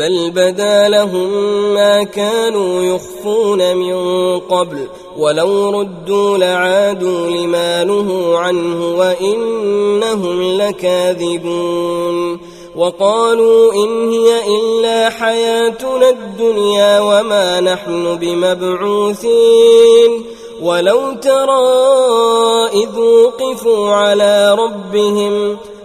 بل بدا لهم ما كانوا يخفون من قبل ولو ردوا لعادوا لما نهوا عنه وإنهم لكاذبون وقالوا إن هي إلا حياتنا الدنيا وما نحن بمبعوثين ولو ترى إذ وقفوا على ربهم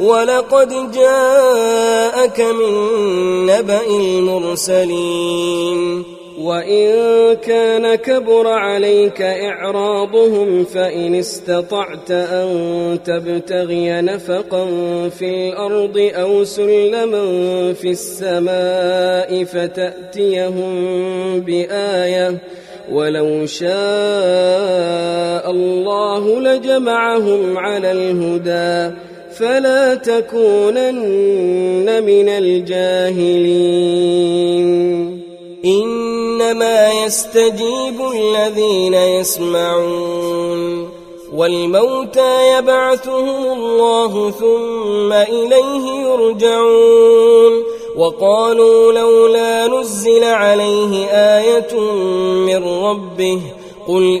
ولقد جاءك من نبأ المرسلين. وإن كان كبر عليك إعراضهم فإن استطعت أن تبتغي نفقا في الأرض أو سلما في السماء فتأتيهم بآية ولو شاء الله لجمعهم على الهدى. فلا تكونن من الجاهلين. إنما يستجيب الذين يسمعون. والموتى يبعثهم الله ثم إليه يرجعون. وقالوا لولا نزل عليه آية من ربه قل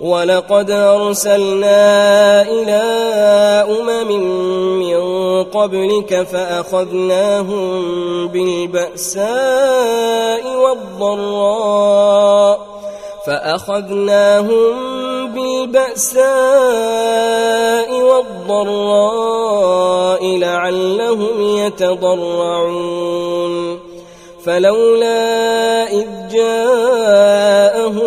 ولقد أرسلنا إلى أمم من قبلك فأخذناهم بالبأساء والضراء فأخذناهم بالبأساء والضراء لعلهم يتضرعون فلولا إذ جاءهم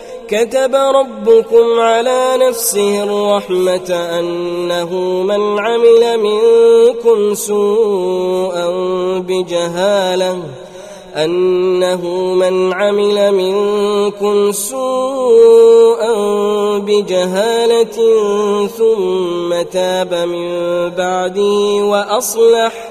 كتب ربكم على نفسه الرحمة أنه من عمل منكم سوءا بجهالة أنه من عمل منكم سوءا بجهالة ثم تاب من بعده وأصلح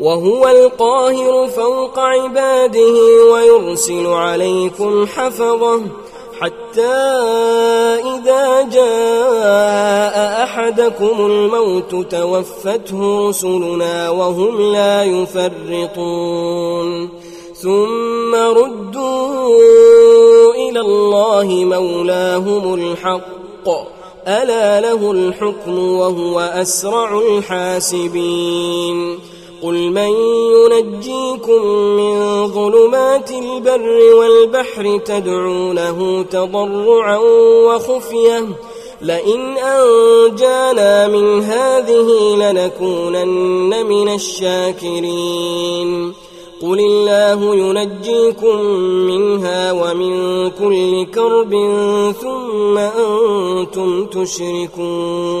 وهو القاهر فوق عباده ويرسل عليكم حفظه حتى إذا جاء أحدكم الموت توفته رسلنا وهم لا يفرطون. ثم ردوا إلى الله مولاهم الحق. ألا له الحكم وهو أسرع الحاسبين. قل من ينجيكم من ظلمات البر والبحر تدعونه تضرعا وخفية. لئن أنجانا من هذه لنكونن من الشاكرين. قل الله ينجيكم منها ومن كل كرب ثم أنتم تشركون.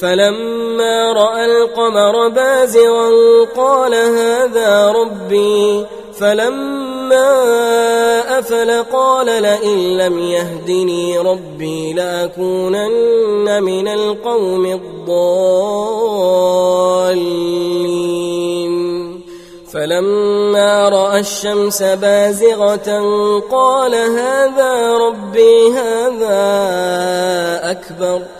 فلما رأى القمر بازغا قال هذا ربي فلما أفل قال لئن لم يهدني ربي لأكونن من القوم الضالين. فلما رأى الشمس بازغة قال هذا ربي هذا أكبر.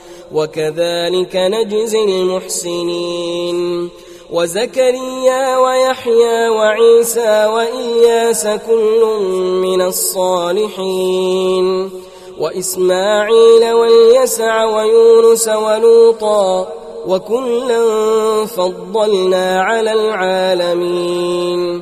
وكذلك نجزي المحسنين. وزكريا ويحيى وعيسى وإياس كل من الصالحين. وإسماعيل واليسع ويونس ولوطا وكلا فضلنا على العالمين.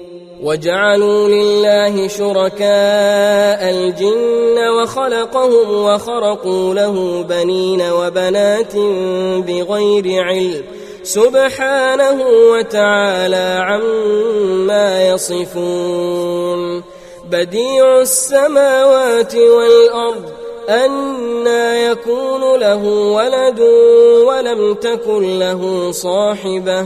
وجعلوا لله شركاء الجن وخلقهم وخرقوا له بنين وبنات بغير علم سبحانه وتعالى عما يصفون بديع السماوات والأرض أنا يكون له ولد ولم تكن له صاحبة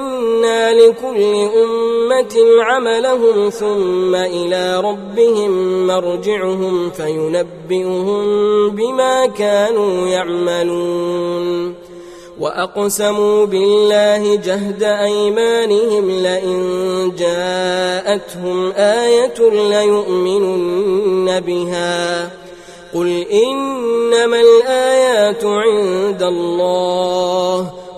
لكل أمة عملهم ثم إلى ربهم مرجعهم فينبئهم بما كانوا يعملون وأقسموا بالله جهد أيمانهم لئن جاءتهم آية ليؤمنن بها قل إنما الآيات عند الله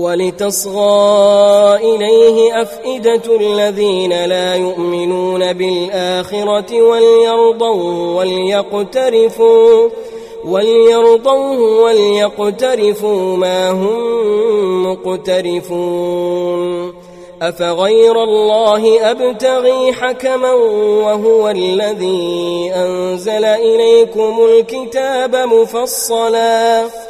ولتصغى إليه أفئدة الذين لا يؤمنون بالآخرة وليرضوا وليقترفوا وليرضوه وليقترفوا ما هم مقترفون أفغير الله أبتغي حكما وهو الذي أنزل إليكم الكتاب مفصلاً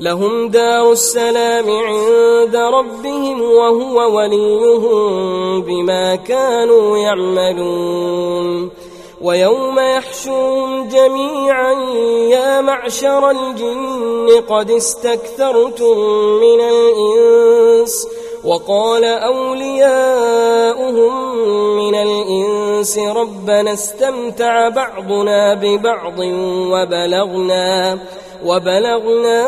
لهم دار السلام عند ربهم وهو وليهم بما كانوا يعملون. ويوم يحشرهم جميعا يا معشر الجن قد استكثرتم من الإنس وقال أولياؤهم من الإنس ربنا استمتع بعضنا ببعض وبلغنا وبلغنا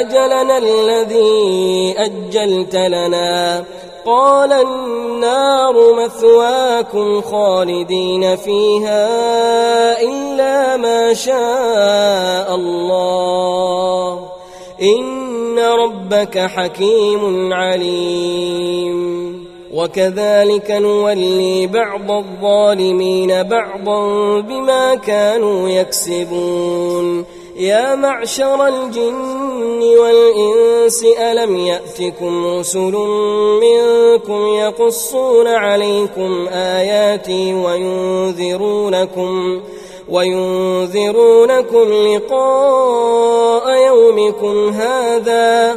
أجلنا الذي أجلت لنا. قال النار مثواكم خالدين فيها إلا ما شاء الله. إن ربك حكيم عليم. وكذلك نولي بعض الظالمين بعضا بما كانوا يكسبون. يا معشر الجن والإنس ألم يأتكم رسل منكم يقصون عليكم آياتي وينذرونكم وينذرونكم لقاء يومكم هذا؟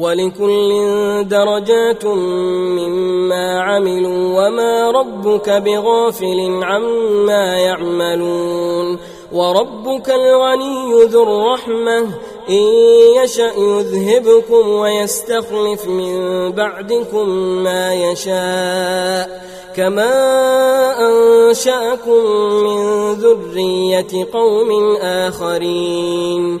ولكل درجات مما عملوا وما ربك بغافل عما يعملون وربك الغني ذو الرحمة إن يشأ يذهبكم ويستخلف من بعدكم ما يشاء كما أنشأكم من ذرية قوم آخرين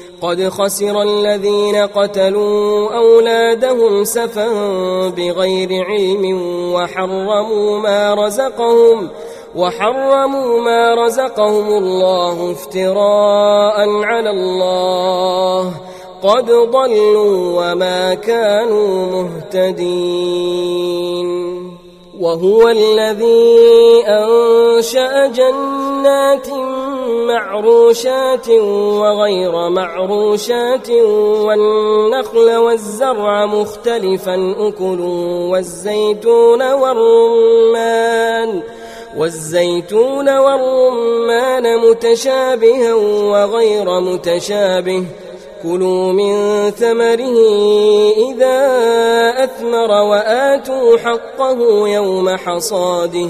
قد خسر الذين قتلوا أولادهم سفا بغير علم وحرموا ما رزقهم وحرموا ما رزقهم الله افتراء على الله. قد ضلوا وما كانوا مهتدين. وهو الذي أنشأ جنات معروشات وغير معروشات والنخل والزرع مختلفا أكله والزيتون والرمان والزيتون والرمان متشابها وغير متشابه. كلوا من ثمره إذا أثمر وآتوا حقه يوم حصاده.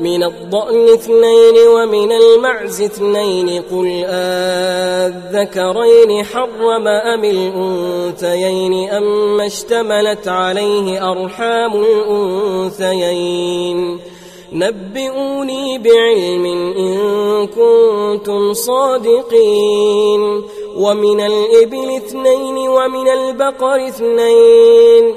من الضأن اثنين ومن المعز اثنين قل آذكرين حرم أم الأنثيين أم اشتملت عليه أرحام الأنثيين نبئوني بعلم إن كنتم صادقين ومن الإبل اثنين ومن البقر اثنين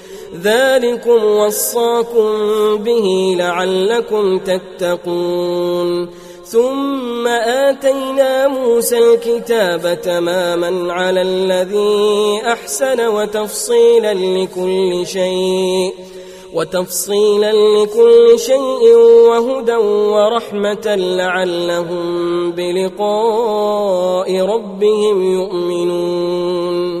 ذلكم وصاكم به لعلكم تتقون. ثم آتينا موسى الكتاب تماما على الذي أحسن وتفصيلا لكل شيء وتفصيلا لكل شيء وهدى ورحمة لعلهم بلقاء ربهم يؤمنون.